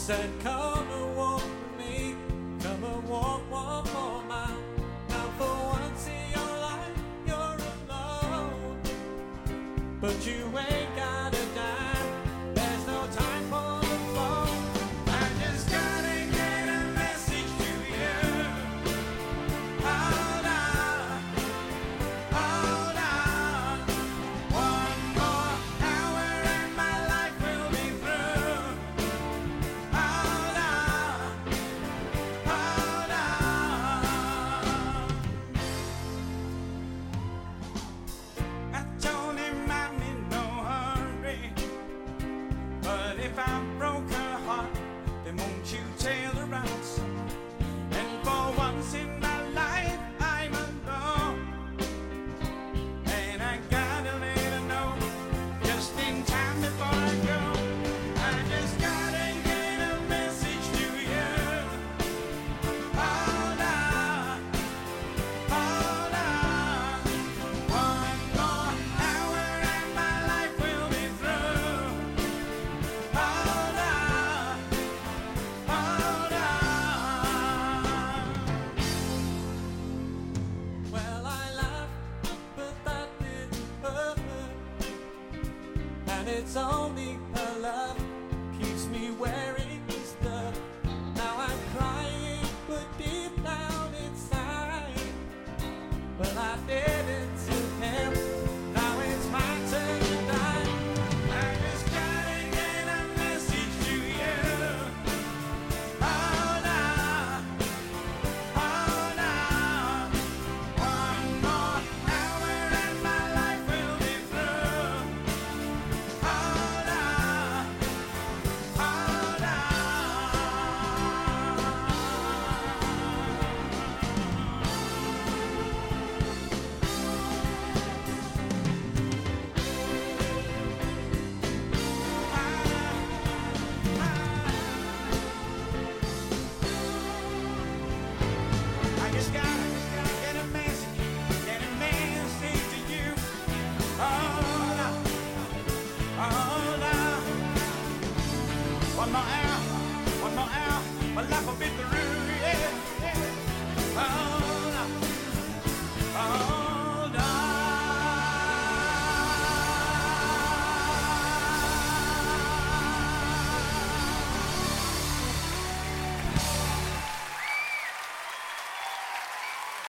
said, Come and walk with me, come and walk one more mile. Now for once in your life, you're alone, but you ain't. if I'm wrong. 找你 Hvornår er, hvornår er, hvor langt forbi